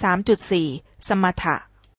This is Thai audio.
สามจุดสี่สมถะ